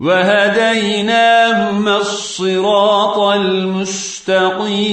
وهديناهما الصراط المستقيم